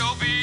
you'll be